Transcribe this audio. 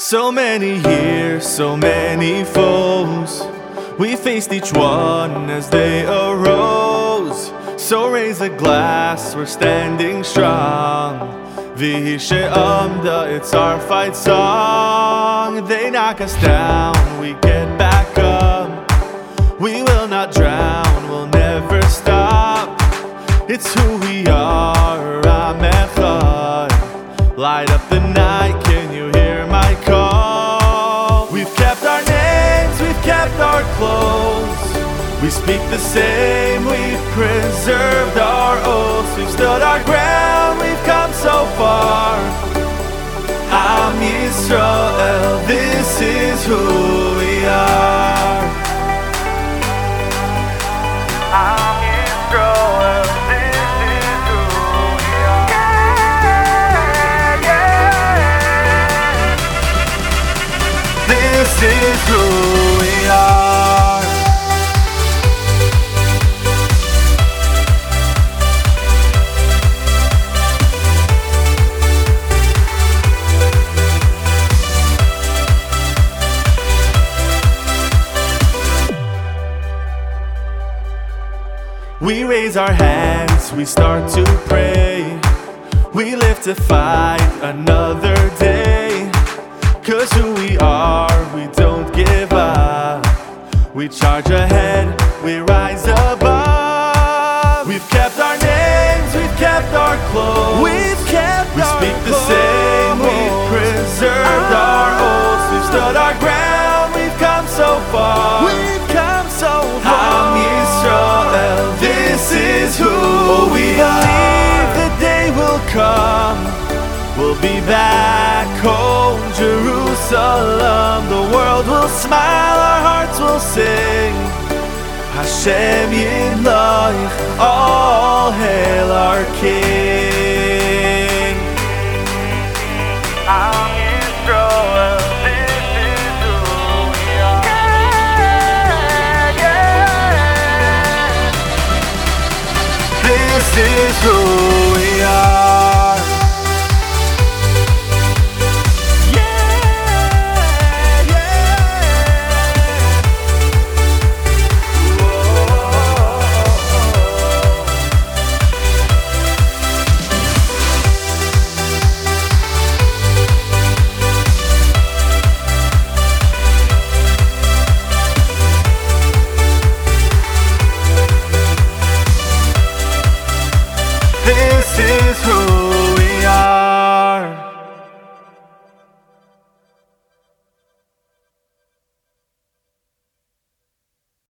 So many years, so many foes. We faced each one as they arose. So raise a glass, we're standing strong. Vihi She'amda, it's our fight song. They knock us down, we get back up. We will not drown, we'll never stop. It's who we are, Am Echad. Light up the night, kept our clothes. We speak the same, we've preserved our oaths. We've stood our ground, we've come so far. Am Yisrael, is who we are. We raise our hands, we start to pray. We live to fight another day. Cause who we are, We charge ahead, we rise above. We've kept our names, we've kept our clothes. We've kept We our speak the same, we've preserved our ah. oaths. We've stood our ground, we've come so far. We've come so far. I'm far. Yisrael, this is who Oh, we we believe the day will come. We'll be back home, Jerusalem world will smile, our hearts will sing. Hashem Yimloch, all hail our King. Am Yisroel, this is who we are. Yeah, yeah. This is who This is who